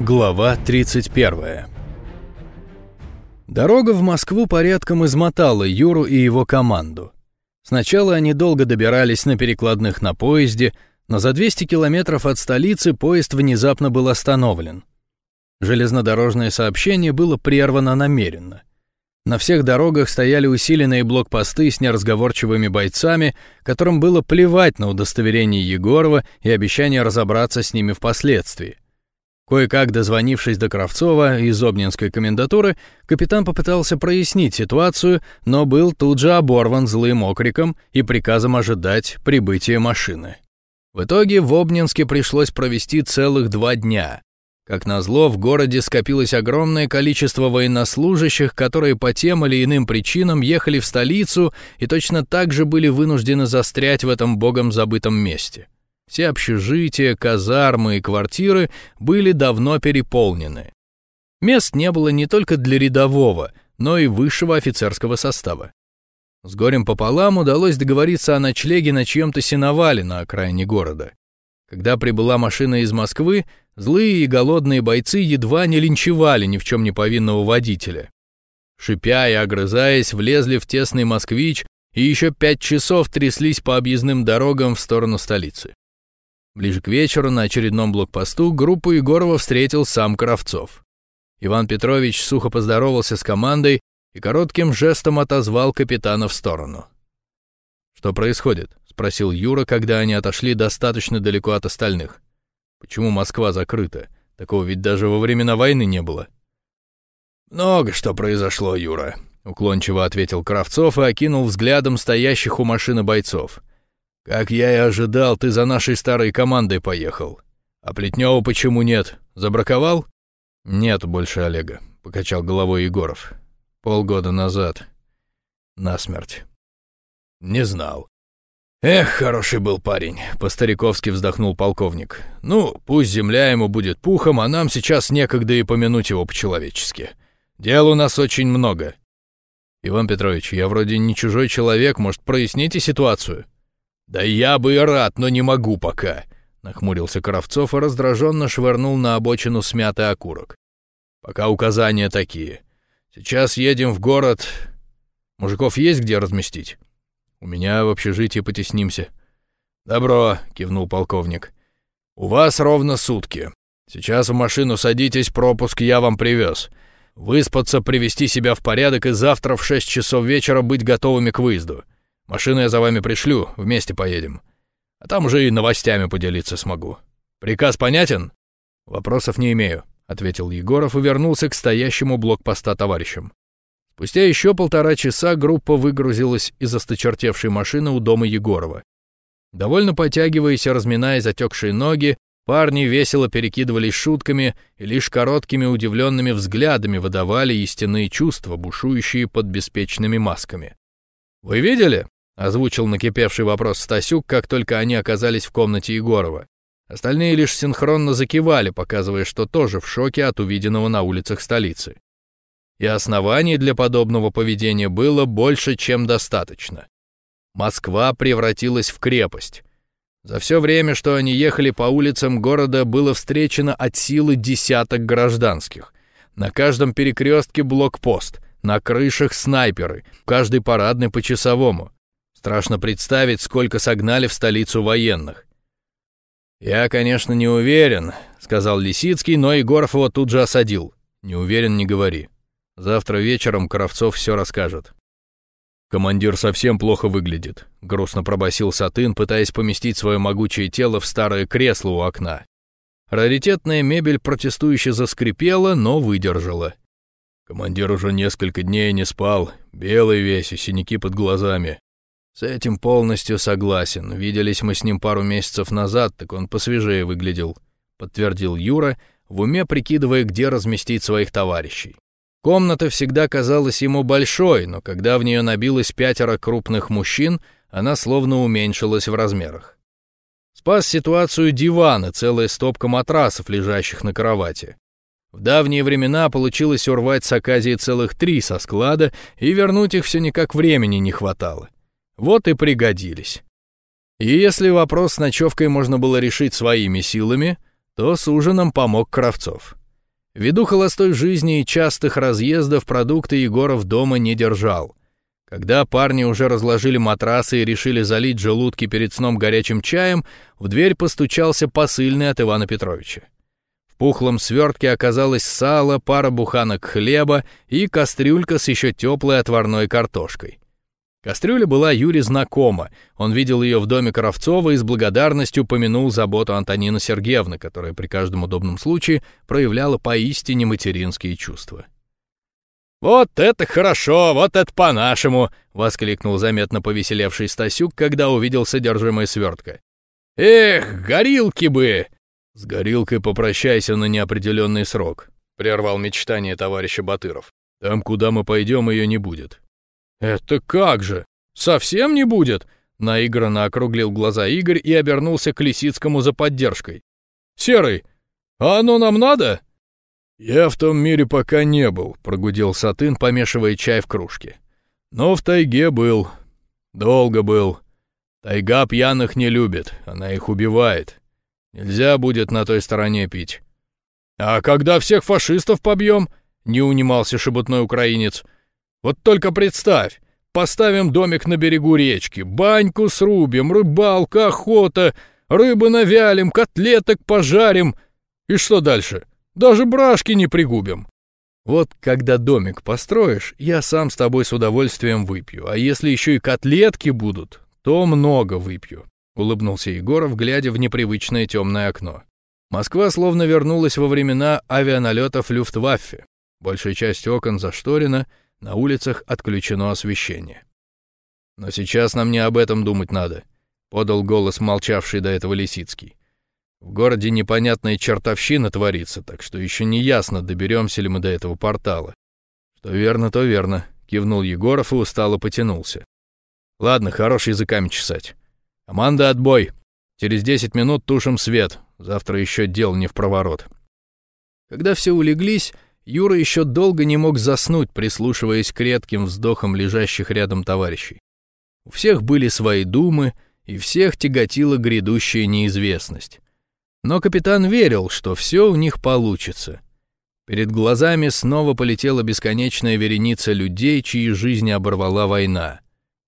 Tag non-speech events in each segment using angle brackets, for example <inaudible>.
Глава 31 Дорога в Москву порядком измотала Юру и его команду. Сначала они долго добирались на перекладных на поезде, но за 200 километров от столицы поезд внезапно был остановлен. Железнодорожное сообщение было прервано намеренно. На всех дорогах стояли усиленные блокпосты с неразговорчивыми бойцами, которым было плевать на удостоверение Егорова и обещание разобраться с ними впоследствии. Кое-как дозвонившись до Кравцова из Обнинской комендатуры, капитан попытался прояснить ситуацию, но был тут же оборван злым окриком и приказом ожидать прибытия машины. В итоге в Обнинске пришлось провести целых два дня. Как назло, в городе скопилось огромное количество военнослужащих, которые по тем или иным причинам ехали в столицу и точно так же были вынуждены застрять в этом богом забытом месте. Все общежития, казармы и квартиры были давно переполнены. Мест не было не только для рядового, но и высшего офицерского состава. С горем пополам удалось договориться о ночлеге на чьем-то сеновале на окраине города. Когда прибыла машина из Москвы, злые и голодные бойцы едва не линчевали ни в чем не повинного водителя. Шипя и огрызаясь, влезли в тесный москвич и еще пять часов тряслись по объездным дорогам в сторону столицы. Ближе к вечеру на очередном блокпосту группу Егорова встретил сам Кравцов. Иван Петрович сухо поздоровался с командой и коротким жестом отозвал капитана в сторону. «Что происходит?» — спросил Юра, когда они отошли достаточно далеко от остальных. «Почему Москва закрыта? Такого ведь даже во времена войны не было». «Много что произошло, Юра», — уклончиво ответил Кравцов и окинул взглядом стоящих у машины бойцов. «Как я и ожидал, ты за нашей старой командой поехал. А Плетнева почему нет? Забраковал?» «Нет больше Олега», — покачал головой Егоров. «Полгода назад. Насмерть». «Не знал». «Эх, хороший был парень», — по-стариковски вздохнул полковник. «Ну, пусть земля ему будет пухом, а нам сейчас некогда и помянуть его по-человечески. Дел у нас очень много». «Иван Петрович, я вроде не чужой человек, может, проясните ситуацию?» «Да я бы и рад, но не могу пока», — нахмурился Кравцов и раздраженно швырнул на обочину смятый окурок. «Пока указания такие. Сейчас едем в город. Мужиков есть где разместить?» «У меня в общежитии потеснимся». «Добро», — кивнул полковник. «У вас ровно сутки. Сейчас в машину садитесь, пропуск я вам привез. Выспаться, привести себя в порядок и завтра в шесть часов вечера быть готовыми к выезду. Машину я за вами пришлю, вместе поедем. А там уже и новостями поделиться смогу. Приказ понятен?» «Вопросов не имею», — ответил Егоров и вернулся к стоящему блокпоста товарищам. Спустя еще полтора часа группа выгрузилась из осточертевшей машины у дома Егорова. Довольно потягиваясь и разминая затекшие ноги, парни весело перекидывались шутками и лишь короткими удивленными взглядами выдавали истинные чувства, бушующие под беспечными масками. «Вы видели?» — озвучил накипевший вопрос Стасюк, как только они оказались в комнате Егорова. Остальные лишь синхронно закивали, показывая, что тоже в шоке от увиденного на улицах столицы. И оснований для подобного поведения было больше, чем достаточно. Москва превратилась в крепость. За все время, что они ехали по улицам города, было встречено от силы десяток гражданских. На каждом перекрестке блокпост, на крышах снайперы, каждый парадный по часовому. Страшно представить, сколько согнали в столицу военных. «Я, конечно, не уверен», — сказал Лисицкий, но Егоров его тут же осадил. «Не уверен, не говори. Завтра вечером Кравцов все расскажет». «Командир совсем плохо выглядит», — грустно пробасил Сатын, пытаясь поместить свое могучее тело в старое кресло у окна. Раритетная мебель протестующе заскрипела, но выдержала. Командир уже несколько дней не спал, белый весь и синяки под глазами. «С этим полностью согласен. Виделись мы с ним пару месяцев назад, так он посвежее выглядел», — подтвердил Юра, в уме прикидывая, где разместить своих товарищей. Комната всегда казалась ему большой, но когда в нее набилось пятеро крупных мужчин, она словно уменьшилась в размерах. Спас ситуацию диван и целая стопка матрасов, лежащих на кровати. В давние времена получилось урвать с Аказии целых три со склада, и вернуть их все никак времени не хватало. Вот и пригодились. И если вопрос с ночевкой можно было решить своими силами, то с ужином помог Кравцов. Ввиду холостой жизни и частых разъездов продукты Егоров дома не держал. Когда парни уже разложили матрасы и решили залить желудки перед сном горячим чаем, в дверь постучался посыльный от Ивана Петровича. В пухлом свертке оказалось сало, пара буханок хлеба и кастрюлька с еще теплой отварной картошкой. Кастрюля была Юре знакома. Он видел ее в доме Кравцова и с благодарностью помянул заботу Антонины Сергеевны, которая при каждом удобном случае проявляла поистине материнские чувства. «Вот это хорошо, вот это по-нашему!» — воскликнул заметно повеселевший Стасюк, когда увидел содержимое свертка. «Эх, горилки бы!» «С горилкой попрощайся на неопределенный срок», — прервал мечтание товарища Батыров. «Там, куда мы пойдем, ее не будет. «Это как же? Совсем не будет?» Наигранно округлил глаза Игорь и обернулся к Лисицкому за поддержкой. «Серый, а оно нам надо?» «Я в том мире пока не был», — прогудел Сатын, помешивая чай в кружке. «Но в тайге был. Долго был. Тайга пьяных не любит, она их убивает. Нельзя будет на той стороне пить». «А когда всех фашистов побьем?» — не унимался шебутной украинец. Вот только представь, поставим домик на берегу речки, баньку срубим, рыбалка, охота, рыбы навялим, котлеток пожарим. И что дальше? Даже брашки не пригубим. Вот когда домик построишь, я сам с тобой с удовольствием выпью, а если еще и котлетки будут, то много выпью», — улыбнулся Егоров, глядя в непривычное темное окно. Москва словно вернулась во времена авианалетов Люфтваффе. Большая часть окон зашторена — на улицах отключено освещение. «Но сейчас нам не об этом думать надо», — подал голос молчавший до этого Лисицкий. «В городе непонятная чертовщина творится, так что еще не ясно, доберемся ли мы до этого портала». «Что верно, то верно», — кивнул Егоров и устало потянулся. «Ладно, хорош языками чесать. Аманда, отбой. Через десять минут тушим свет. Завтра еще дел не в проворот». Когда все улеглись, Юра еще долго не мог заснуть, прислушиваясь к редким вздохам лежащих рядом товарищей. У всех были свои думы, и всех тяготила грядущая неизвестность. Но капитан верил, что все у них получится. Перед глазами снова полетела бесконечная вереница людей, чьи жизни оборвала война.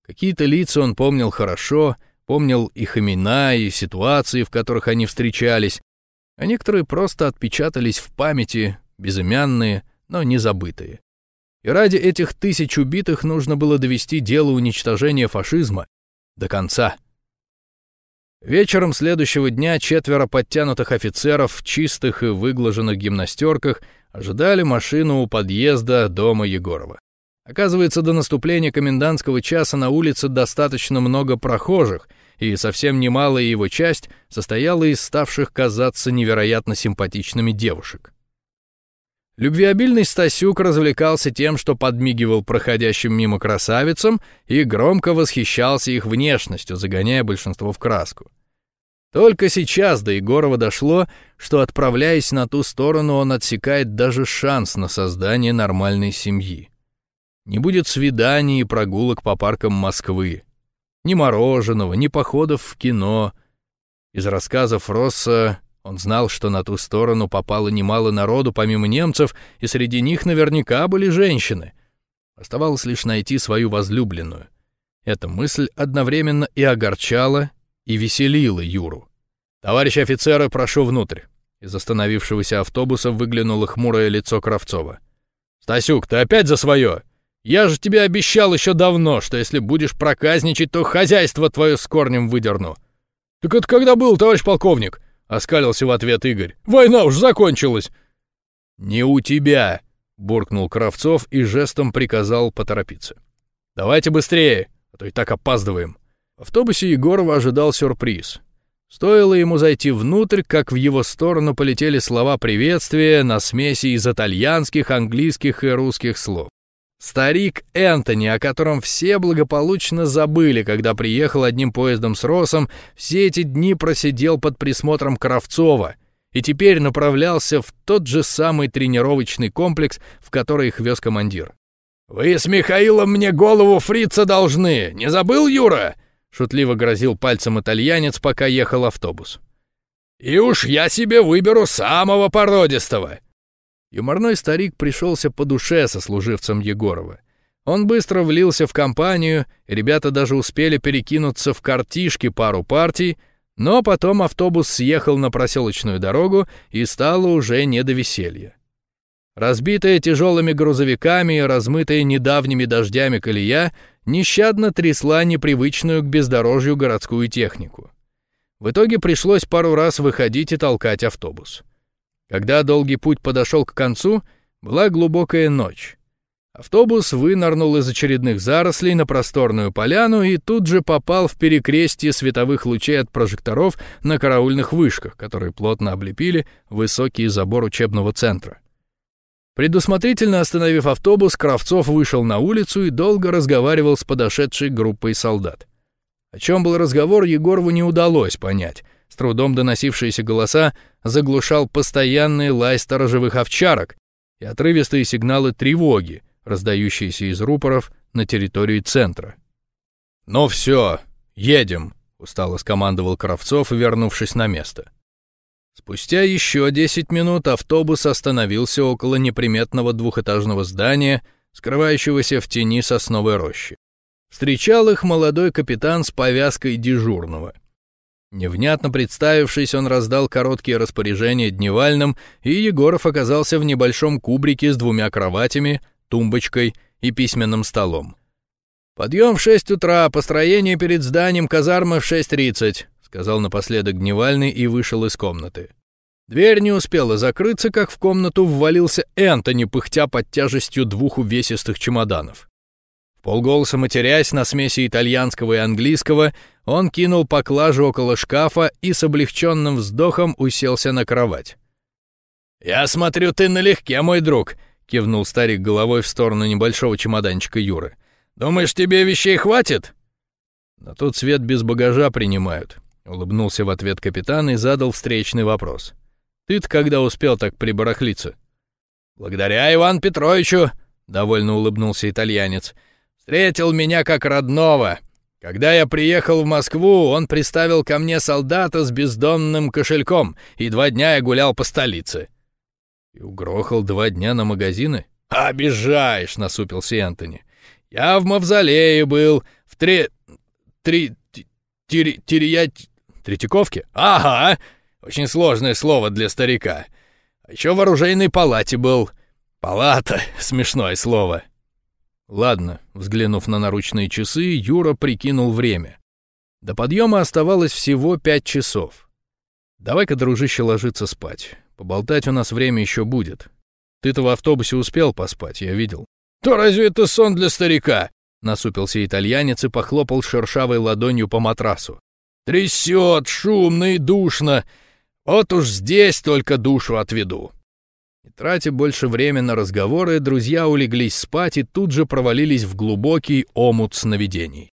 Какие-то лица он помнил хорошо, помнил их имена и ситуации, в которых они встречались, а некоторые просто отпечатались в памяти, безымянные, но не забытые. И ради этих тысяч убитых нужно было довести дело уничтожения фашизма до конца. Вечером следующего дня четверо подтянутых офицеров в чистых и выглаженных гимнастерках ожидали машину у подъезда дома Егорова. Оказывается, до наступления комендантского часа на улице достаточно много прохожих, и совсем немалая его часть состояла из ставших казаться невероятно симпатичными девушек. Любвеобильный Стасюк развлекался тем, что подмигивал проходящим мимо красавицам и громко восхищался их внешностью, загоняя большинство в краску. Только сейчас до Егорова дошло, что, отправляясь на ту сторону, он отсекает даже шанс на создание нормальной семьи. Не будет свиданий и прогулок по паркам Москвы. Ни мороженого, ни походов в кино. Из рассказов Росса он знал, что на ту сторону попало немало народу помимо немцев, и среди них наверняка были женщины. Оставалось лишь найти свою возлюбленную. Эта мысль одновременно и огорчала, и веселила Юру. «Товарищ офицеры, прошу внутрь». Из остановившегося автобуса выглянуло хмурое лицо Кравцова. «Стасюк, ты опять за свое? Я же тебе обещал еще давно, что если будешь проказничать, то хозяйство твое с корнем выдерну». «Так это когда был, товарищ полковник?» — оскалился в ответ Игорь. «Война уж закончилась!» «Не у тебя!» — буркнул Кравцов и жестом приказал поторопиться. «Давайте быстрее, а то и так опаздываем». В автобусе Егорова ожидал сюрприз. Стоило ему зайти внутрь, как в его сторону полетели слова приветствия на смеси из итальянских, английских и русских слов. Старик Энтони, о котором все благополучно забыли, когда приехал одним поездом с Росом, все эти дни просидел под присмотром Кравцова и теперь направлялся в тот же самый тренировочный комплекс, в который их вез командир. «Вы с Михаилом мне голову фрица должны, не забыл, Юра?» шутливо грозил пальцем итальянец, пока ехал автобус. «И уж я себе выберу самого породистого. Юморной старик пришелся по душе со служивцем Егорова. Он быстро влился в компанию, ребята даже успели перекинуться в картишки пару партий, но потом автобус съехал на проселочную дорогу и стало уже не до веселья. Разбитая тяжелыми грузовиками и размытая недавними дождями колея нещадно трясла непривычную к бездорожью городскую технику. В итоге пришлось пару раз выходить и толкать автобус. Когда долгий путь подошел к концу, была глубокая ночь. Автобус вынырнул из очередных зарослей на просторную поляну и тут же попал в перекрестие световых лучей от прожекторов на караульных вышках, которые плотно облепили высокий забор учебного центра. Предусмотрительно остановив автобус, Кравцов вышел на улицу и долго разговаривал с подошедшей группой солдат. О чем был разговор, Егорову не удалось понять. С трудом доносившиеся голоса заглушал постоянный лай сторожевых овчарок и отрывистые сигналы тревоги, раздающиеся из рупоров на территории центра. «Ну все, едем», — устало скомандовал Кравцов, вернувшись на место. Спустя еще 10 минут автобус остановился около неприметного двухэтажного здания, скрывающегося в тени сосновой рощи. Встречал их молодой капитан с повязкой дежурного. Невнятно представившись, он раздал короткие распоряжения дневальным, и Егоров оказался в небольшом кубрике с двумя кроватями, тумбочкой и письменным столом. «Подъем в шесть утра, построение перед зданием казармы в 6.30», сказал напоследок дневальный и вышел из комнаты. Дверь не успела закрыться, как в комнату ввалился Энтони, пыхтя под тяжестью двух увесистых чемоданов. В полголоса матерясь на смеси итальянского и английского, он кинул поклажу около шкафа и с облегченным вздохом уселся на кровать. «Я смотрю, ты налегке, мой друг», — кивнул старик головой в сторону небольшого чемоданчика Юры. «Думаешь, тебе вещей хватит?» «На тот свет без багажа принимают», — улыбнулся в ответ капитан и задал встречный вопрос. «Ты-то когда успел так прибарахлиться?» «Благодаря Ивану Петровичу», — довольно улыбнулся итальянец. «Встретил меня как родного. Когда я приехал в Москву, он приставил ко мне солдата с бездонным кошельком, и два дня я гулял по столице». «И угрохал два дня на магазины?» «Обижаешь», — насупился Энтони. «Я в мавзолее был, в три... три... тири... тирия... Третьяковке? Ага! Очень сложное слово для старика. А еще в оружейной палате был. Палата — <laughs> смешное слово». Ладно, взглянув на наручные часы, Юра прикинул время. До подъема оставалось всего пять часов. Давай-ка, дружище, ложиться спать. Поболтать у нас время еще будет. Ты-то в автобусе успел поспать, я видел. То разве это сон для старика? Насупился итальянец и похлопал шершавой ладонью по матрасу. Трясет, шумно и душно. Вот уж здесь только душу отведу. Не тратя больше времени на разговоры, друзья улеглись спать и тут же провалились в глубокий омут сновидений.